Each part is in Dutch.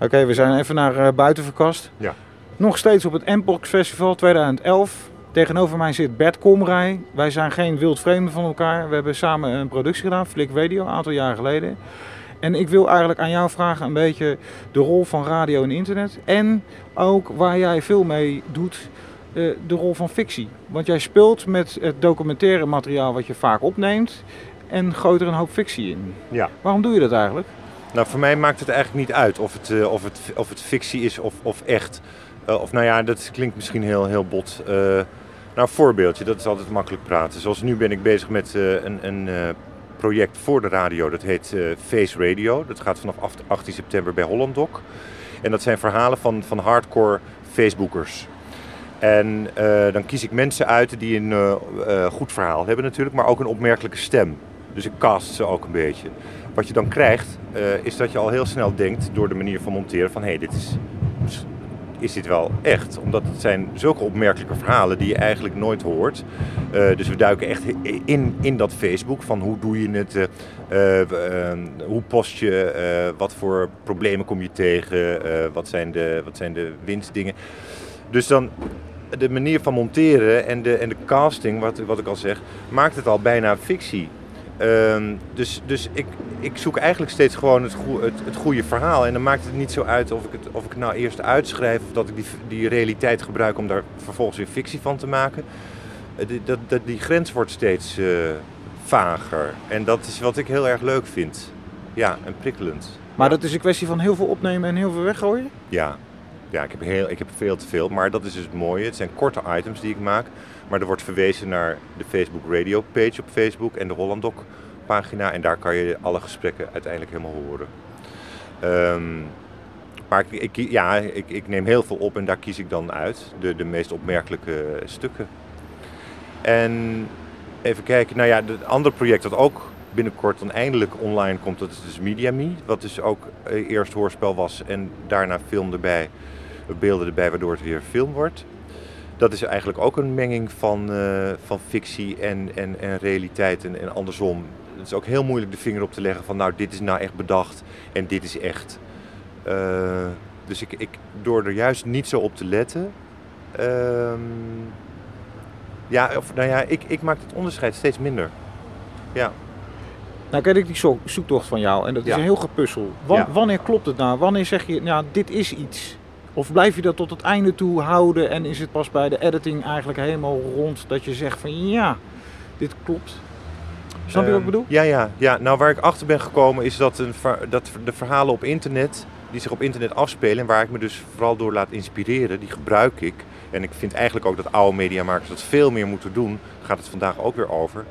Oké, we zijn even naar uh, buiten verkast. Ja. Nog steeds op het Mpox Festival 2011. Tegenover mij zit Bert Komrij. Wij zijn geen wildvreemden van elkaar. We hebben samen een productie gedaan, Flik Radio, een aantal jaar geleden. En ik wil eigenlijk aan jou vragen een beetje de rol van radio en internet. En ook waar jij veel mee doet, eh, de rol van fictie. Want jij speelt met het documentaire materiaal wat je vaak opneemt. En gooit er een hoop fictie in. Ja. Waarom doe je dat eigenlijk? Nou, voor mij maakt het eigenlijk niet uit of het, uh, of het, of het fictie is of, of echt. Uh, of nou ja, dat klinkt misschien heel, heel bot. Uh, nou, voorbeeldje, dat is altijd makkelijk praten. Zoals nu ben ik bezig met een, een project voor de radio. Dat heet Face Radio. Dat gaat vanaf 18 september bij Holland Doc. En dat zijn verhalen van, van hardcore Facebookers. En dan kies ik mensen uit die een goed verhaal hebben natuurlijk, maar ook een opmerkelijke stem. Dus ik cast ze ook een beetje. Wat je dan krijgt, uh, is dat je al heel snel denkt door de manier van monteren van hé, hey, dit is, is dit wel echt? Omdat het zijn zulke opmerkelijke verhalen die je eigenlijk nooit hoort. Uh, dus we duiken echt in, in dat Facebook van hoe doe je het, uh, hoe post je, wat voor problemen kom je tegen, wat, zijn de, wat zijn de winstdingen. Dus dan de manier van monteren en de, en de casting, wat, wat ik al zeg, maakt het al bijna fictie. Um, dus dus ik, ik zoek eigenlijk steeds gewoon het, goe, het, het, goede verhaal. En dan maakt het niet zo uit of ik het, of ik het nou eerst uitschrijf of dat ik die, die realiteit gebruik om daar vervolgens weer fictie van te maken. Uh, die, dat, dat, die grens wordt steeds uh, vager. En dat is wat ik heel erg leuk vind. Ja, en prikkelend. Maar dat is een kwestie van heel veel opnemen en heel veel weggooien? Ja, ja ik, heb heel, ik heb veel te veel. Maar dat is dus het mooie. Het zijn korte items die ik maak. Maar er wordt verwezen naar de Facebook Radio page op Facebook en de Hollanddoc pagina. En daar kan je alle gesprekken uiteindelijk helemaal horen. Um, maar ik, ik, ja, ik, ik, neem heel veel op en daar kies ik dan uit. De, de meest opmerkelijke stukken. En even kijken, nou ja, het andere project dat ook binnenkort dan eindelijk online komt, dat is dus MediaMe. Wat dus ook eerst hoorspel was en daarna film erbij, beelden erbij, waardoor het weer film wordt dat is eigenlijk ook een menging van, uh, van fictie en, en, en realiteit en, en andersom. Het is ook heel moeilijk de vinger op te leggen van nou dit is nou echt bedacht en dit is echt. Uh, dus ik, ik, door er juist niet zo op te letten. Uh, ja, of, nou ja, ik, ik maak het onderscheid steeds minder. Ja. Nou ken ik die zoektocht van jou en dat is Ja. een heel gepuzzel. Ja. Wanneer klopt het nou? Wanneer zeg je, nou dit is iets? Of blijf je dat tot het einde toe houden en is het pas bij de editing eigenlijk helemaal rond dat je zegt van ja, dit klopt? Snap je wat ik Ehm, bedoel? Ja, ja, ja. Nou, waar ik achter ben gekomen is dat, een, dat de verhalen op internet, die zich op internet afspelen en waar ik me dus vooral door laat inspireren, die gebruik ik. En ik vind eigenlijk ook dat oude mediamakers dat veel meer moeten doen. Daar gaat het vandaag ook weer over.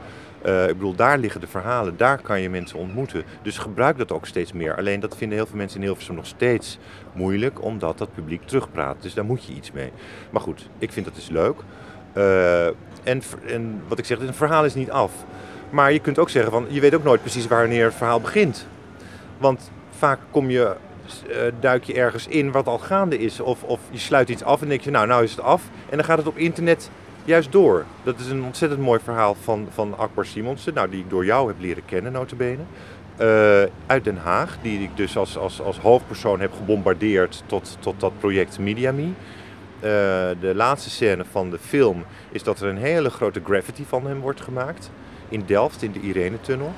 Eh, ik bedoel, daar liggen de verhalen, daar kan je mensen ontmoeten. Dus gebruik dat ook steeds meer. Alleen dat vinden heel veel mensen in Hilversum nog steeds moeilijk, omdat dat publiek terugpraat. Dus daar moet je iets mee. Maar goed, ik vind dat dus leuk. Eh, en, en wat ik zeg, een verhaal is niet af. Maar je kunt ook zeggen van, je weet ook nooit precies wanneer het verhaal begint. Want vaak kom je, eh, duik je ergens in wat al gaande is. Of, of je sluit iets af en denk je, nou, nou is het af. En dan gaat het op internet juist door. Dat is een ontzettend mooi verhaal van, van Akbar Simonsen, nou, die ik door jou heb leren kennen, notabene. Eh uit Den Haag, die ik dus als, als, als hoofdpersoon heb gebombardeerd tot, tot dat project MediaMe. Eh, de laatste scène van de film is dat er een hele grote graffiti van hem wordt gemaakt. In Delft, in de Irene-tunnel.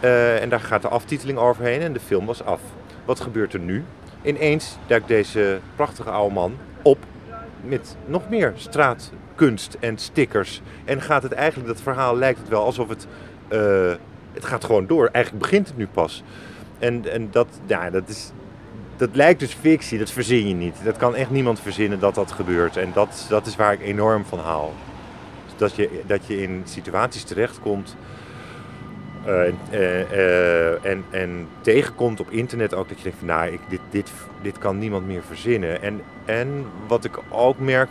Eh, en daar gaat de aftiteling overheen en de film was af. Wat gebeurt er nu? Ineens duikt deze prachtige oude man op met nog meer straatkunst en stickers. En gaat het eigenlijk, dat verhaal lijkt het wel alsof het... eh, het gaat gewoon door. Eigenlijk begint het nu pas. En, en dat, ja, dat, is, dat lijkt dus fictie, dat verzin je niet. Dat kan echt niemand verzinnen dat dat gebeurt. En dat, dat is waar ik enorm van haal. Dat je, dat je in situaties terechtkomt eh, en, eh, eh, en, en tegenkomt op internet ook dat je denkt van nou, ik, dit, dit, dit kan niemand meer verzinnen. En, en wat ik ook merk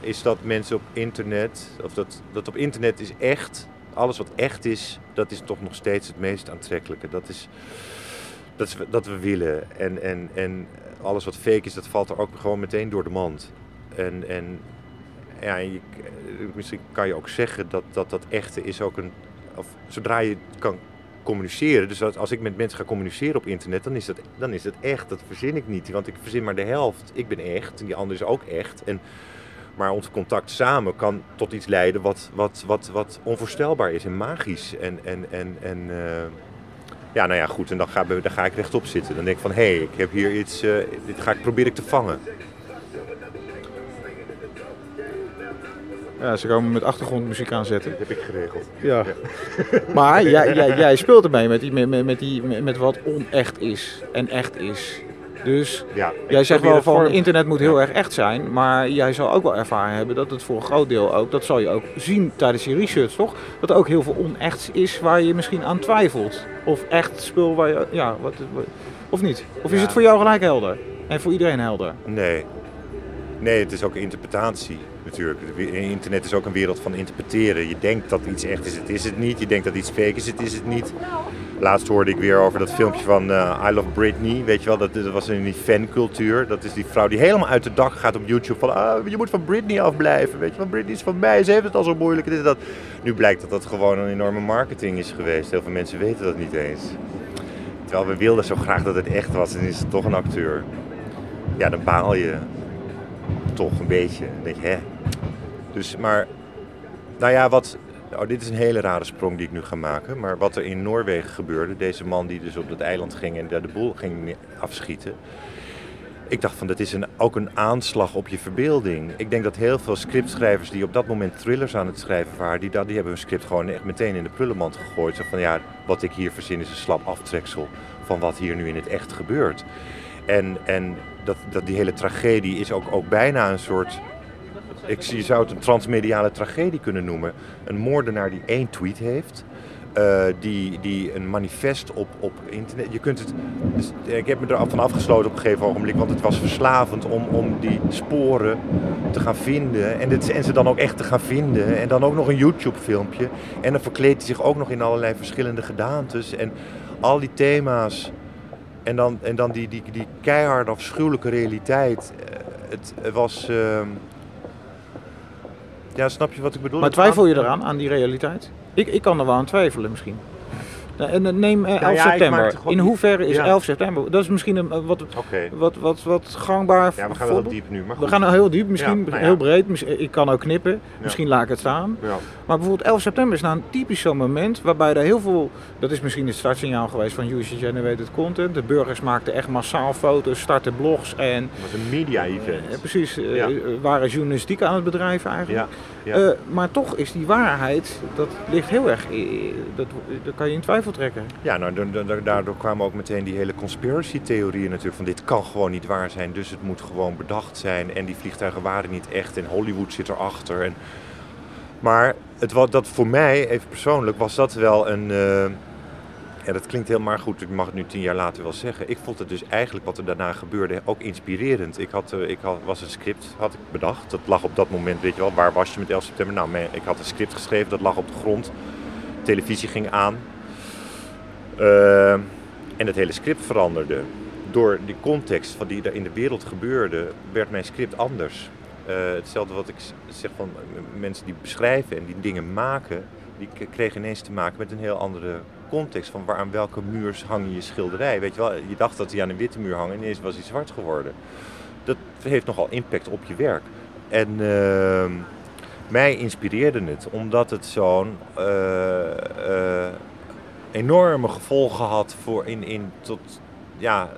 is dat mensen op internet, of dat, dat op internet is echt, alles wat echt is, dat is toch nog steeds het meest aantrekkelijke. Dat is, dat dat we willen. En, en, en alles wat fake is, dat valt er ook gewoon meteen door de mand. En, en ja, misschien kan je ook zeggen dat, dat dat echte is ook een. Of zodra je kan communiceren. Dus als, ik met mensen ga communiceren op internet, dan is, dat, dan is dat echt. Dat verzin ik niet. Want ik verzin maar de helft. Ik ben echt en die ander is ook echt. En, maar ons contact samen kan tot iets leiden wat, wat, wat, wat onvoorstelbaar is en magisch. En, en, en, en uh, ja, nou ja, goed. En dan ga, dan ga ik rechtop zitten. Dan denk ik van, hé, hey, ik heb hier iets, uh, dit ga ik, probeer ik te vangen. Ja, ze komen met achtergrondmuziek aanzetten. Dat heb ik geregeld. Ja. maar jij, jij, jij speelt ermee met, die, met, met, die, met wat onecht is en echt is. Dus ja, jij zegt wel van internet moet heel erg echt zijn, maar jij zal ook wel ervaren hebben dat het voor een groot deel ook, dat zal je ook zien tijdens je research toch, dat er ook heel veel onechts is waar je misschien aan twijfelt. Of echt spul waar je, ja, wat, of niet? Of is het voor jou gelijk helder? En voor iedereen helder? Nee. Nee, het is ook interpretatie natuurlijk. Internet is ook een wereld van interpreteren. Je denkt dat iets echt is, het is het niet. Je denkt dat iets fake is, het is het niet. Laatst hoorde ik weer over dat filmpje van uh, I Love Britney. Weet je wel, dat, dat was in die fancultuur. Dat is die vrouw die helemaal uit de dak gaat op YouTube van... Ah, je moet van Britney afblijven. Weet je, van Britney is van mij. Ze heeft het al zo moeilijk. Dit dat. Nu blijkt dat dat gewoon een enorme marketing is geweest. Heel veel mensen weten dat niet eens. Terwijl we wilden zo graag dat het echt was. En is het toch een acteur. Ja, dan baal je toch een beetje. Dan je, hè. Dus, maar, nou ja, wat, oh, dit is een hele rare sprong die ik nu ga maken. Maar wat er in Noorwegen gebeurde, deze man die dus op dat eiland ging en daar de boel ging afschieten. Ik dacht van, dat is een, ook een aanslag op je verbeelding. Ik denk dat heel veel scriptschrijvers die op dat moment thrillers aan het schrijven waren, die, die hebben hun script gewoon echt meteen in de prullenmand gegooid. Zo van, ja, wat ik hier verzin is een slap aftreksel van wat hier nu in het echt gebeurt. En, en dat, dat die hele tragedie is ook, ook bijna een soort ik, je zou het een transmediale tragedie kunnen noemen. Een moordenaar die één tweet heeft. Uh, die, die een manifest op, op internet. Je kunt het. Dus, ik heb me er van afgesloten op een gegeven ogenblik, want het was verslavend om, om die sporen te gaan vinden. En, dit, en ze dan ook echt te gaan vinden. En dan ook nog een YouTube-filmpje. En dan verkleedt hij zich ook nog in allerlei verschillende gedaantes. En al die thema's. En dan, en dan die, die, die keiharde, afschuwelijke realiteit. Eh, het was. Uh, ja, snap je wat ik bedoel? Maar twijfel je eraan, aan die realiteit? Ik, ik kan er wel aan twijfelen misschien. En neem 11 nou september. In hoeverre is 11 september? Dat is misschien een wat, wat, wat, wat gangbaar. Ja, we gaan wel diep nu. Maar we gaan nou heel diep, misschien nou heel breed. Ik kan ook knippen. Misschien laat ik het staan. Maar bijvoorbeeld 11 september is nou een typisch zo'n moment waarbij er heel veel. Dat is misschien het startsignaal geweest van Use Generated Content. De burgers maakten echt massaal foto's, startten blogs en. Het was een media-event. Precies, waren journalistiek aan het bedrijven eigenlijk. Uh, maar toch is die waarheid, dat ligt heel erg. Dat, dat kan je in twijfel trekken. Ja, nou, daardoor kwamen ook meteen die hele conspiracy-theorieën natuurlijk. Van dit kan gewoon niet waar zijn, dus het moet gewoon bedacht zijn. En die vliegtuigen waren niet echt en Hollywood zit erachter. En... Maar het, wat, dat voor mij, even persoonlijk, was dat wel een... Uh... Ja, dat klinkt heel maar goed. Ik mag het nu tien jaar later wel zeggen. Ik vond het dus eigenlijk wat er daarna gebeurde ook inspirerend. Ik, had, uh, ik had, was een script had ik bedacht. Dat lag op dat moment, weet je wel. Waar was je met 11 september? Nou, ik had een script geschreven. Dat lag op de grond. televisie ging aan. Uh, en het hele script veranderde. Door die context van die er in de wereld gebeurde, werd mijn script anders. Uh, hetzelfde wat ik zeg van mensen die beschrijven en die dingen maken, die kregen ineens te maken met een heel andere context. Van waar aan welke muur hang je schilderij. Weet je wel, je dacht dat hij aan een witte muur hang en ineens was hij zwart geworden. Dat heeft nogal impact op je werk. En uh, mij inspireerde het, omdat het zo'n uh, enorme gevolgen had voor in, in tot, ja,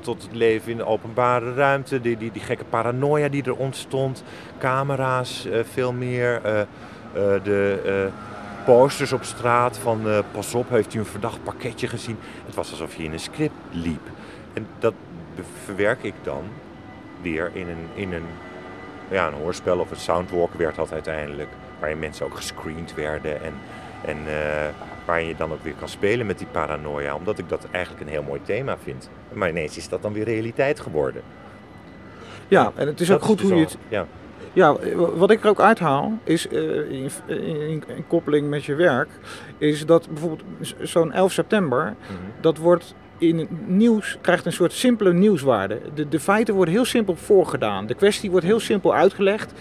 tot het leven in de openbare ruimte. Die, die, die gekke paranoia die er ontstond. Camera's uh, veel meer. De posters op straat van pas op, heeft u een verdacht pakketje gezien. Het was alsof je in een script liep. En dat verwerk ik dan weer in een, in een, ja, een hoorspel of een soundwalk werd dat uiteindelijk. Waarin mensen ook gescreend werden en, en waar je dan ook weer kan spelen met die paranoia. Omdat ik dat eigenlijk een heel mooi thema vind. Maar ineens is dat dan weer realiteit geworden. Ja, en het is ook goed hoe je het... Ja. Ja, wat ik er ook uithaal, is uh, in, in, in, koppeling met je werk, is dat bijvoorbeeld zo'n 11 september, mm -hmm. dat wordt in het nieuws, krijgt een soort simpele nieuwswaarde. De, de feiten worden heel simpel voorgedaan. De kwestie wordt heel simpel uitgelegd.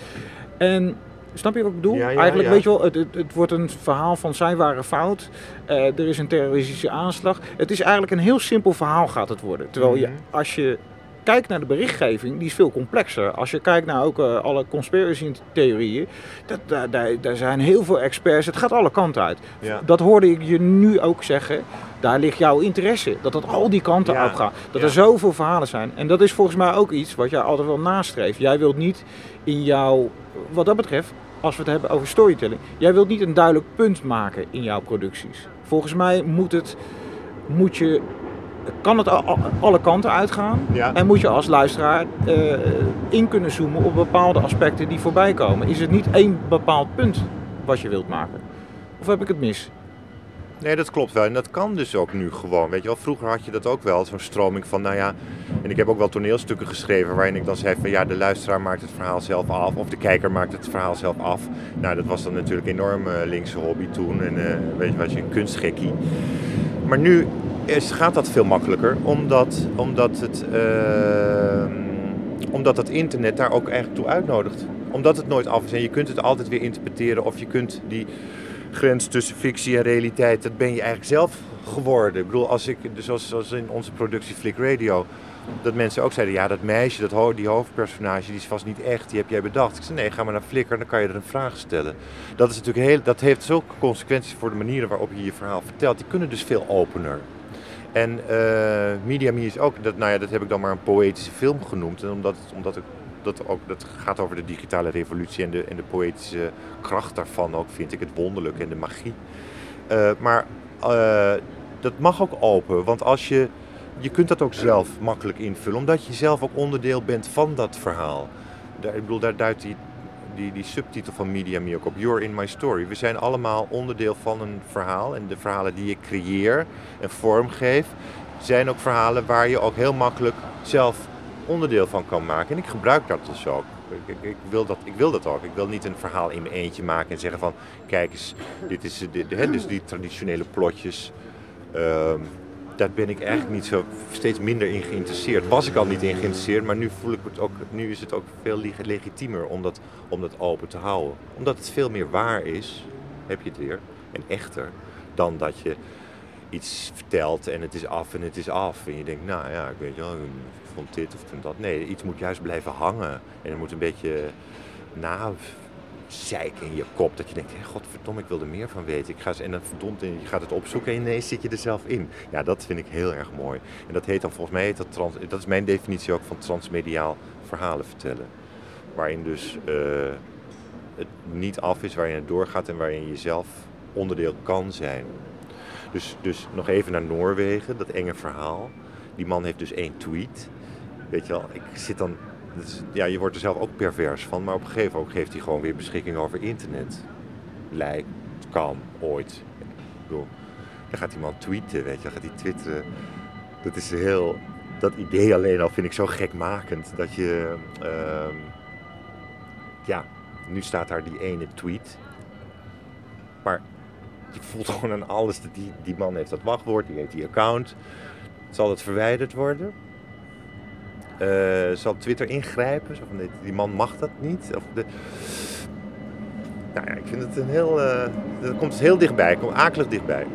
En Snap je wat ik bedoel? Ja, ja, Eigenlijk ja. weet je wel, het, het, het wordt een verhaal van zij waren fout. eh, er is een terroristische aanslag. Het is eigenlijk een heel simpel verhaal gaat het worden. Terwijl je, Mhm. als je kijkt naar de berichtgeving, die is veel complexer. Als je kijkt naar ook eh, alle conspiracy theorieën, dat, daar, daar, daar zijn heel veel experts. Het gaat alle kanten uit. Ja. Dat hoorde ik je nu ook zeggen. Daar ligt jouw interesse. Dat dat al die kanten Ja, op gaat. Dat ja. er zoveel verhalen zijn. En dat is volgens mij ook iets wat jij altijd wel nastreeft. Jij wilt niet in jouw, wat dat betreft, als we het hebben over storytelling. Jij wilt niet een duidelijk punt maken in jouw producties. Volgens mij moet het, moet je, kan het alle kanten uitgaan. Ja. En moet je als luisteraar eh, in kunnen zoomen op bepaalde aspecten die voorbij komen. Is het niet één bepaald punt wat je wilt maken? Of heb ik het mis? Nee, dat klopt wel. En dat kan dus ook nu gewoon. Weet je wel, vroeger had je dat ook wel, zo'n stroming van, nou ja. En ik heb ook wel toneelstukken geschreven waarin ik dan zei van, ja, de luisteraar maakt het verhaal zelf af. Of de kijker maakt het verhaal zelf af. Nou, dat was dan natuurlijk een enorm eh, linkse hobby toen. En eh, weet je wat, je een kunstgekkie. Maar nu gaat dat veel makkelijker, omdat, omdat, het, eh, omdat het internet daar ook eigenlijk toe uitnodigt. Omdat het nooit af is en je kunt het altijd weer interpreteren of je kunt die grens tussen fictie en realiteit, dat ben je eigenlijk zelf geworden. Ik bedoel, als ik, dus zoals, zoals in onze productie Flick Radio, dat mensen ook zeiden, ja dat meisje, dat, die hoofdpersonage, die is vast niet echt, die heb jij bedacht. Ik zei, nee, ga maar naar Flickr, dan kan je er een vraag stellen. Dat, is natuurlijk heel, dat heeft zulke consequenties voor de manieren waarop je je verhaal vertelt. Die kunnen dus veel opener. En eh Media Me is ook, dat, nou ja, dat heb ik dan maar een poëtische film genoemd. En omdat, omdat ik dat ook, dat gaat over de digitale revolutie en de, en de poëtische kracht daarvan ook, vind ik het wonderlijk en de magie. Eh, maar eh, dat mag ook open, want als je, je kunt dat ook zelf makkelijk invullen, omdat je zelf ook onderdeel bent van dat verhaal. Daar, ik bedoel, daar duidt die, die, die subtitel van Media op, You're in my story. We zijn allemaal onderdeel van een verhaal en de verhalen die je creëer en vormgeef, zijn ook verhalen waar je ook heel makkelijk zelf onderdeel van kan maken. En ik gebruik dat dus ook. Ik, ik, ik, wil dat, ik wil dat ook. Ik wil niet een verhaal in mijn eentje maken en zeggen van... Kijk eens, dit is, dit, hè, dus die traditionele plotjes. ehm, daar ben ik eigenlijk niet zo steeds minder in geïnteresseerd. Was ik al niet in geïnteresseerd, maar nu voel ik het ook, nu is het ook veel leg- legitiemer om dat, om dat open te houden. Omdat het veel meer waar is, heb je het weer, en echter, dan dat je iets vertelt en het is af en het is af. En je denkt, nou ja, ik weet wel, ik vond dit of vond dat. Nee, iets moet juist blijven hangen. En er moet een beetje na zeiken in je kop. Dat je denkt, hé, godverdomme, ik wil er meer van weten. Ik ga en dan verdomd, en je gaat het opzoeken en ineens zit je er zelf in. Ja, dat vind ik heel erg mooi. En dat heet dan, volgens mij heet dat, trans, dat is mijn definitie ook van transmediaal verhalen vertellen. Waarin dus eh, het niet af is, waarin het doorgaat en waarin je zelf onderdeel kan zijn. Dus, dus nog even naar Noorwegen, dat enge verhaal. Die man heeft dus één tweet. Weet je wel, ik zit dan. Ja, je wordt er zelf ook pervers van, maar op een gegeven moment geeft hij gewoon weer beschikking over internet. Lijkt, kan, ooit. Ik bedoel, dan gaat die man tweeten, weet je, dan gaat hij twitteren. Dat is heel. Dat idee alleen al vind ik zo gekmakend. Dat je. ehm, ja, nu staat daar die ene tweet. Maar je voelt gewoon aan alles dat die, die man heeft dat wachtwoord, die heeft die account. Zal het verwijderd worden? Eh, zal Twitter ingrijpen? Zo van, die man mag dat niet? Of de... Nou ja, ik vind het een heel... eh dat komt heel dichtbij, komt akelig dichtbij.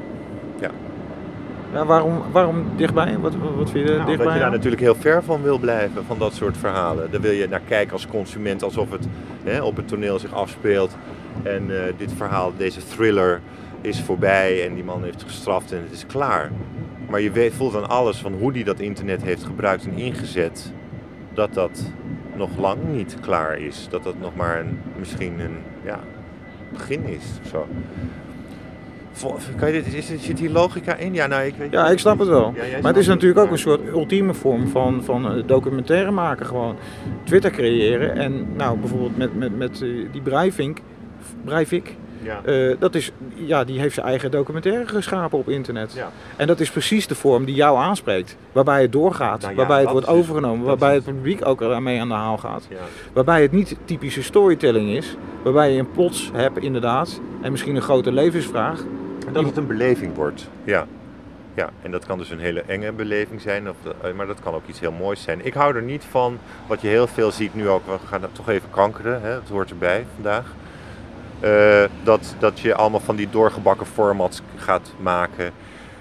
Ja, waarom, waarom dichtbij? Wat, wat vind je Nou, dichtbij? omdat je daar natuurlijk heel ver van wil blijven, van dat soort verhalen. Daar wil je naar kijken als consument, alsof het hè, op het toneel zich afspeelt. En eh, dit verhaal, deze thriller, is voorbij en die man heeft gestraft en het is klaar. Maar je weet, voelt aan alles van hoe die dat internet heeft gebruikt en ingezet, dat dat nog lang niet klaar is. Dat dat nog maar een, misschien een ja, begin is. Zo. Kan je dit, is, zit hier logica in? Ja, nou, ik weet Ja, ik snap het wel. Ja, maar het is natuurlijk ook een soort ultieme vorm van, van eh, documentaire maken. Gewoon Twitter creëren. En nou, bijvoorbeeld met, met, met eh, die Breivik. Breivik Ja. eh, dat is, ja, die heeft zijn eigen documentaire geschapen op internet. Ja. En dat is precies de vorm die jou aanspreekt. Waarbij het doorgaat. Nou ja, waarbij het wordt overgenomen. Waarbij het publiek ook ermee aan de haal gaat. Ja. Waarbij het niet typische storytelling is. Waarbij je een plots hebt inderdaad. En misschien een grote levensvraag. En dat het een beleving wordt. Ja. ja. En dat kan dus een hele enge beleving zijn, of, eh, maar dat kan ook iets heel moois zijn. Ik hou er niet van, wat je heel veel ziet nu ook, we gaan toch even kankeren, hè, het hoort erbij vandaag. Eh, dat, dat je allemaal van die doorgebakken formats gaat maken.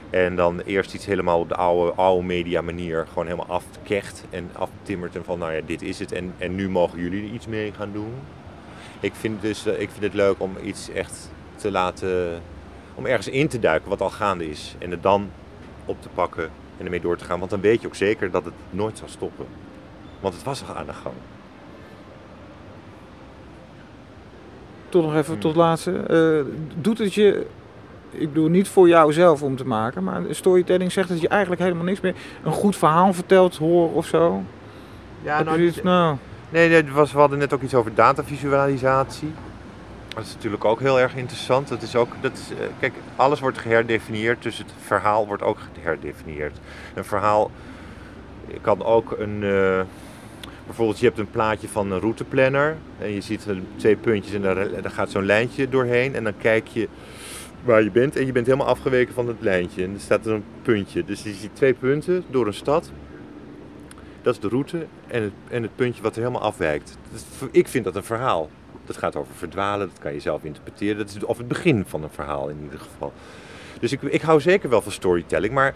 En dan eerst iets helemaal op de oude, oude media manier gewoon helemaal afkecht en aftimmert. En van nou ja, dit is het en, en nu mogen jullie er iets mee gaan doen. Ik vind, dus, eh, ik vind het leuk om iets echt te laten, om ergens in te duiken wat al gaande is. En het dan op te pakken en ermee door te gaan. Want dan weet je ook zeker dat het nooit zal stoppen. Want het was al aan de gang. Tot nog even Hmm. tot laatste. Eh, doet het je, ik bedoel niet voor jou zelf om te maken, maar storytelling zegt dat je eigenlijk helemaal niks meer een goed verhaal vertelt, hoor of zo? Ja, je zoiets, nou, Nee, was, we hadden net ook iets over datavisualisatie. Dat is natuurlijk ook heel erg interessant. Dat is ook, dat is, eh, kijk, alles wordt geherdefinieerd, dus het verhaal wordt ook geherdefinieerd. Een verhaal kan ook een. eh, bijvoorbeeld, je hebt een plaatje van een routeplanner en je ziet er twee puntjes en daar, gaat zo'n lijntje doorheen. En dan kijk je waar je bent en je bent helemaal afgeweken van het lijntje. En er staat er een puntje. Dus je ziet twee punten door een stad. Dat is de route en het, en het puntje wat er helemaal afwijkt. Ik vind dat een verhaal. Dat gaat over verdwalen, dat kan je zelf interpreteren. Dat is of het begin van een verhaal in ieder geval. Dus ik, ik hou zeker wel van storytelling, maar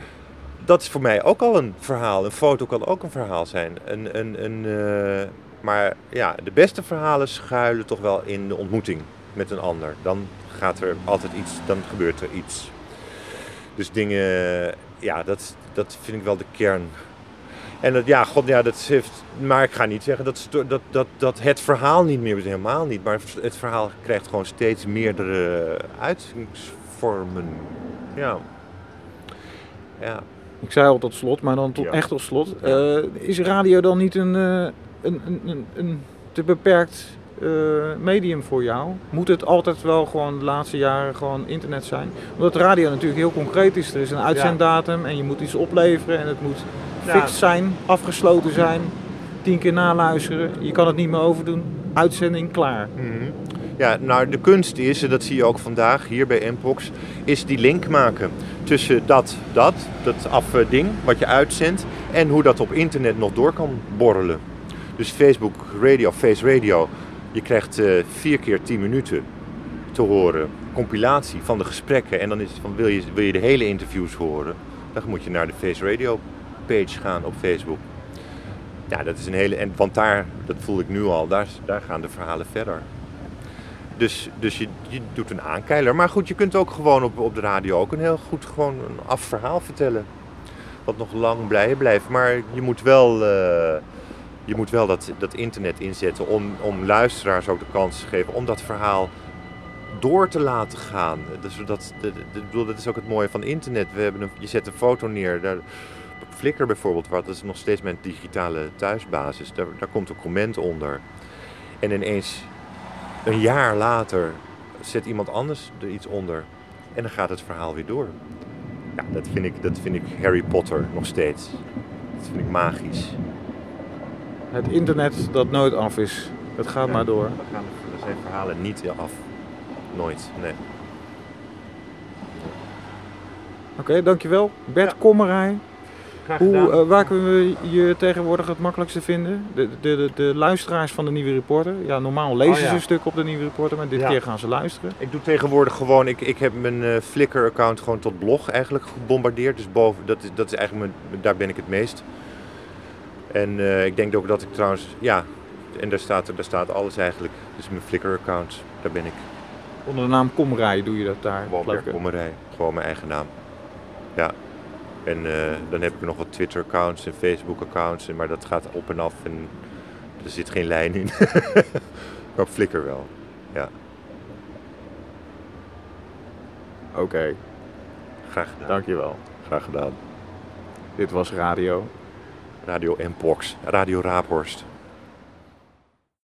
dat is voor mij ook al een verhaal. Een foto kan ook een verhaal zijn. Een, een, een, eh, maar ja, de beste verhalen schuilen toch wel in de ontmoeting met een ander. Dan gaat er altijd iets, dan gebeurt er iets. Dus dingen, ja, dat, dat vind ik wel de kern en dat, ja, god, ja, dat heeft, maar ik ga niet zeggen dat, dat, dat, dat het verhaal niet meer is, helemaal niet. Maar het verhaal krijgt gewoon steeds meerdere uitingsvormen. Ja. Ja. Ik zei al tot slot, maar dan tot Ja. echt tot slot. Eh, is radio dan niet een, eh, een, een, een, een te beperkt eh, medium voor jou? Moet het altijd wel gewoon de laatste jaren gewoon internet zijn? Omdat radio natuurlijk heel concreet is. Er is een uitzenddatum en je moet iets opleveren en het moet Ja. fix zijn, afgesloten zijn, tien keer naluisteren. Je kan het niet meer overdoen. Uitzending klaar. Mhm. Ja, nou de kunst is, en dat zie je ook vandaag hier bij Mpox, is die link maken tussen dat, dat, dat afding wat je uitzendt en hoe dat op internet nog door kan borrelen. Dus Facebook Radio, Face Radio, je krijgt eh, vier keer tien minuten te horen, compilatie van de gesprekken en dan is het van wil je, wil je de hele interviews horen, dan moet je naar de Face Radio page gaan op Facebook. Ja, dat is een hele. En want daar, dat voel ik nu al, daar, daar gaan de verhalen verder. Dus, dus je, je doet een aankeiler. Maar goed, je kunt ook gewoon op, op de radio ook een heel goed gewoon een af verhaal vertellen. Wat nog lang blij blijft. Maar je moet wel, eh, je moet wel dat, dat internet inzetten om, om luisteraars ook de kans te geven om dat verhaal door te laten gaan. Dus dat, dat, dat, dat is ook het mooie van internet. We hebben een, je zet een foto neer. Daar, op Flickr bijvoorbeeld, wat is nog steeds mijn digitale thuisbasis. Daar, daar komt een comment onder. En ineens, een jaar later, zet iemand anders er iets onder. En dan gaat het verhaal weer door. Ja, dat vind ik, dat vind ik Harry Potter nog steeds. Dat vind ik magisch. Het internet dat nooit af is. Het gaat Ja. maar door. Dan gaan zijn verhalen niet af. Nooit, nee. Oké, dankjewel. Bert Ja. Kommerij. Graag Hoe, eh, waar kunnen we je tegenwoordig het makkelijkste vinden? De, de, de, de luisteraars van de Nieuwe Reporter. Ja, normaal lezen Oh, ja. ze een stuk op de Nieuwe Reporter, maar dit Ja. keer gaan ze luisteren. Ik doe tegenwoordig gewoon, ik, ik heb mijn eh, Flickr-account gewoon tot blog eigenlijk gebombardeerd. Dus boven, dat is, dat is eigenlijk mijn, daar ben ik het meest. En eh, ik denk ook dat ik trouwens, ja, en daar staat, daar staat alles eigenlijk. Dus mijn Flickr-account, daar ben ik. Onder de naam Kommerij doe je dat daar. Hè? kommerij, gewoon mijn eigen naam. Ja. En eh, dan heb ik nog wat Twitter-accounts en Facebook-accounts, maar dat gaat op en af en er zit geen lijn in. maar op Flickr wel. Oké, Graag gedaan. dankjewel. Graag gedaan. Dit was radio. Radio Mpox, Radio Raaphorst.